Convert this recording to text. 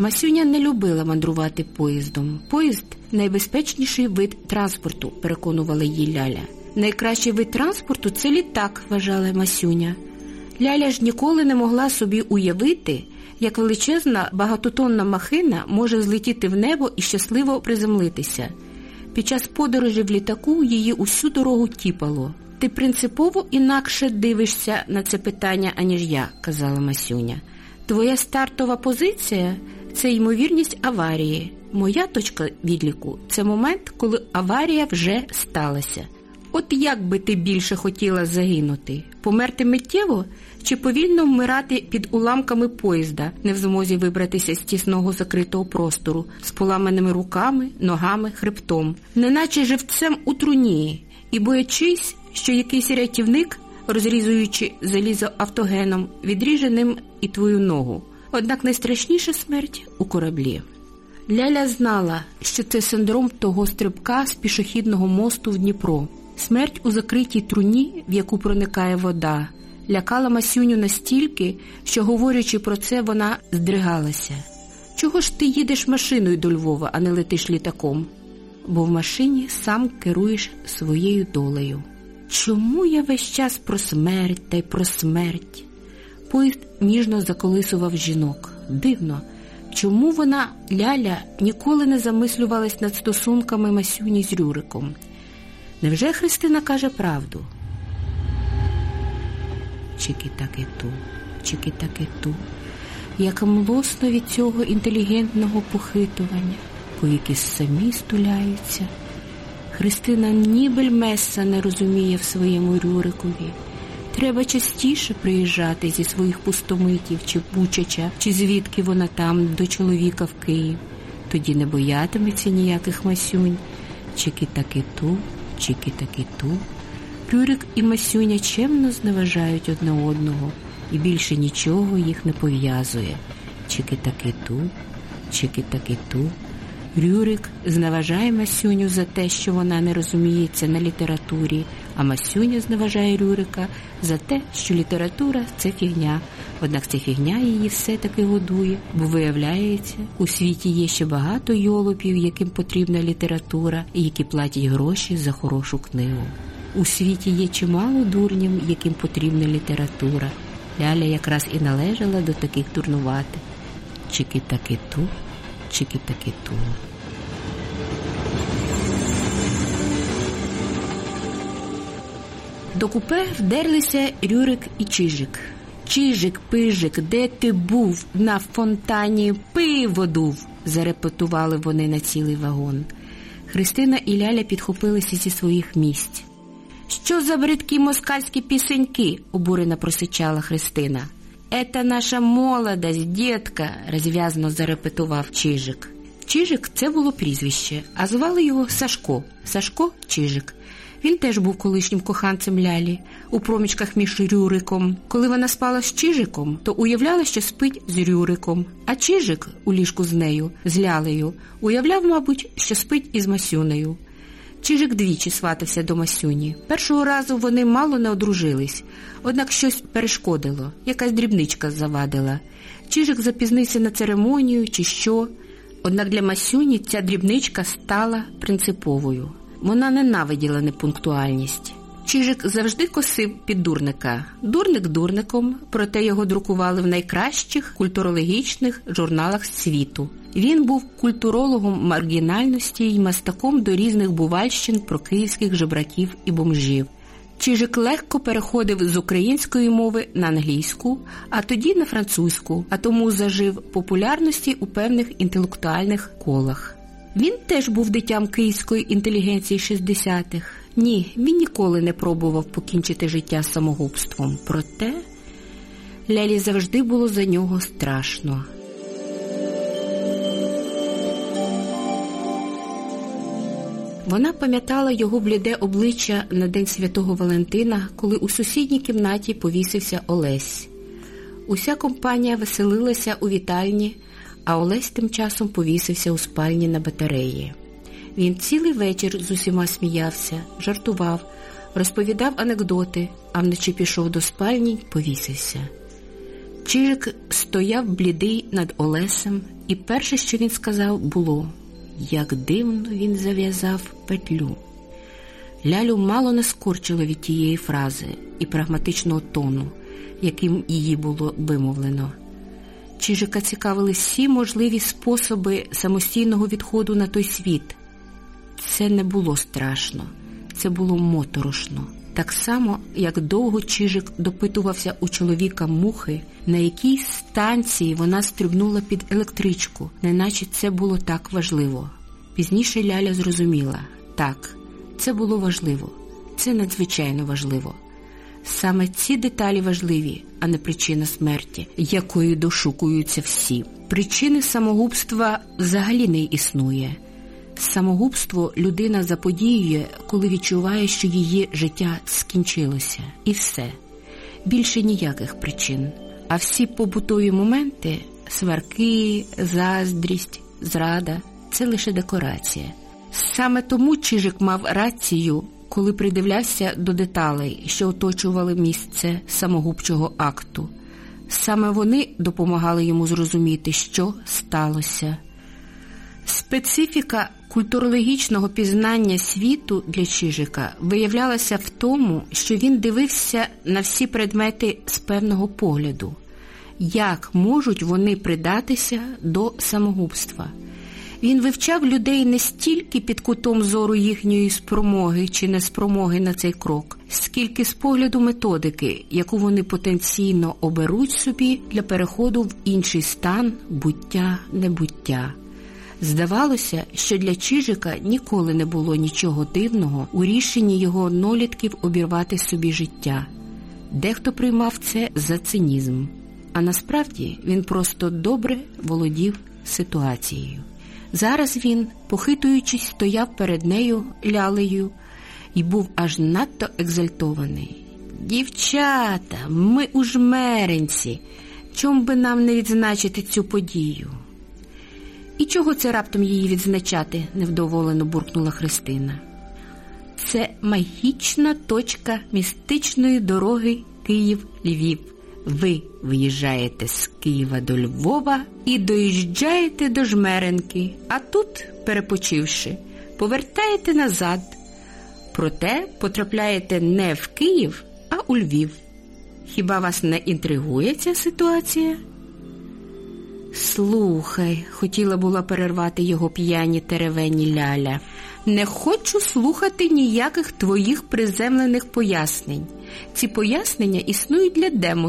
Масюня не любила мандрувати поїздом. Поїзд найбезпечніший вид транспорту, переконувала її Ляля. Найкращий вид транспорту це літак, вважала Масюня. Ляля ж ніколи не могла собі уявити, як величезна багатотонна махина може злетіти в небо і щасливо приземлитися. Під час подорожі в літаку її усю дорогу тіпало. Ти принципово інакше дивишся на це питання, аніж я, казала Масюня. Твоя стартова позиція це ймовірність аварії. Моя точка відліку це момент, коли аварія вже сталася. От як би ти більше хотіла загинути? Померти миттєво чи повільно вмирати під уламками поїзда, не в змозі вибратися з тісного закритого простору, з поламаними руками, ногами, хребтом, неначе живцем у труні, і боячись, що якийсь рятівник, розрізуючи залізо автогеном, відріже ним і твою ногу. Однак найстрашніша смерть у кораблі. Ляля знала, що це синдром того стрибка з пішохідного мосту в Дніпро. Смерть у закритій труні, в яку проникає вода, лякала Масюню настільки, що, говорячи про це, вона здригалася. Чого ж ти їдеш машиною до Львова, а не летиш літаком? Бо в машині сам керуєш своєю долею. Чому я весь час про смерть та й про смерть? Поїзд ніжно заколисував жінок. Дивно, чому вона, Ляля, ніколи не замислювалась над стосунками Масюні з Рюриком? Невже Христина каже правду? Чики-таки-ту, чики-таки-ту, як млосно від цього інтелігентного похитування, повіки самі стуляються. Христина ні месса не розуміє в своєму Рюрикові. Треба частіше приїжджати зі своїх пустомитів чи Бучача, чи звідки вона там до чоловіка в Київ. Тоді не боятиметься ніяких масюнь, чики-таки-ту, чики-таки-ту. Рюрик і Масюня чемно зневажають одне одного, і більше нічого їх не пов'язує. Чики-таки-ту, чики-таки-ту. Рюрик зневажає Масюню за те, що вона не розуміється на літературі, а Масюня зневажає Рюрика за те, що література це фігня. Однак ця фігня її все-таки годує, бо виявляється, у світі є ще багато йолопів, яким потрібна література, і які платять гроші за хорошу книгу. У світі є чимало дурнів, яким потрібна література. Ляля якраз і належала до таких дурнуватих. Чики-таки ту, До купе вдерлися Рюрик і Чижик. Чижик, пижик, де ти був? На фонтані пиво дув, зарепетували вони на цілий вагон. Христина і Ляля підхопилися зі своїх місць. Що за бридкі москальські пісеньки? обурено просичала Христина. Ета наша молодость, дітка, розв'язно зарепетував Чижик. Чижик це було прізвище, а звали його Сашко. Сашко Чижик. Він теж був колишнім коханцем Лялі у проміжках між Рюриком. Коли вона спала з Чижиком, то уявляла, що спить з Рюриком. А Чижик у ліжку з нею, з Лялею, уявляв, мабуть, що спить із Масюнею. Чижик двічі сватався до Масюні. Першого разу вони мало не одружились, однак щось перешкодило, якась дрібничка завадила. Чижик запізнився на церемонію чи що. Однак для Масюні ця дрібничка стала принциповою. Вона ненавиділа непунктуальність. Чижик завжди косив під дурника. Дурник дурником, проте його друкували в найкращих культурологічних журналах світу. Він був культурологом маргінальності й мастаком до різних бувальщин про київських жебраків і бомжів. Чижик легко переходив з української мови на англійську, а тоді на французьку, а тому зажив популярності у певних інтелектуальних колах. Він теж був дитям київської інтелігенції 60-х. Ні, він ніколи не пробував покінчити життя самогубством. Проте Лялі завжди було за нього страшно. Вона пам'ятала його бліде обличчя на День Святого Валентина, коли у сусідній кімнаті повісився Олесь. Уся компанія веселилася у вітальні, а Олесь тим часом повісився у спальні на батареї. Він цілий вечір з усіма сміявся, жартував, розповідав анекдоти, а вночі пішов до спальні й повісився. Чижик стояв блідий над Олесем І перше, що він сказав, було як дивно він зав'язав петлю. Лялю мало не скорчило від тієї фрази і прагматичного тону, яким її було вимовлено. Чижика цікавили всі можливі способи самостійного відходу на той світ. Це не було страшно, це було моторошно. Так само, як довго Чижик допитувався у чоловіка мухи, на якій станції вона стрибнула під електричку, неначе це було так важливо. Пізніше Ляля зрозуміла так, це було важливо, це надзвичайно важливо. Саме ці деталі важливі, а не причина смерті, якою дошукуються всі. Причини самогубства взагалі не існує. Самогубство людина заподіює, коли відчуває, що її життя скінчилося, і все. Більше ніяких причин. А всі побутові моменти сварки, заздрість, зрада це лише декорація. Саме тому Чижик мав рацію, коли придивлявся до деталей, що оточували місце самогубчого акту. Саме вони допомагали йому зрозуміти, що сталося. Специфіка культурологічного пізнання світу для Чижика виявлялася в тому, що він дивився на всі предмети з певного погляду, як можуть вони придатися до самогубства. Він вивчав людей не стільки під кутом зору їхньої спромоги чи неспромоги на цей крок, скільки з погляду методики, яку вони потенційно оберуть собі для переходу в інший стан буття небуття. Здавалося, що для Чижика ніколи не було нічого дивного у рішенні його однолітків обірвати собі життя. Дехто приймав це за цинізм, а насправді він просто добре володів ситуацією. Зараз він, похитуючись, стояв перед нею лялею і був аж надто екзальтований. Дівчата, ми у жмеренці. Чом би нам не відзначити цю подію? І чого це раптом її відзначати? невдоволено буркнула Христина. Це магічна точка містичної дороги Київ-Львів. Ви виїжджаєте з Києва до Львова і доїжджаєте до Жмеренки, а тут, перепочивши, повертаєте назад. Проте потрапляєте не в Київ, а у Львів. Хіба вас не інтригує ця ситуація? Слухай, хотіла була перервати його п'яні теревені ляля. Не хочу слухати ніяких твоїх приземлених пояснень. Ці пояснення існують для демос.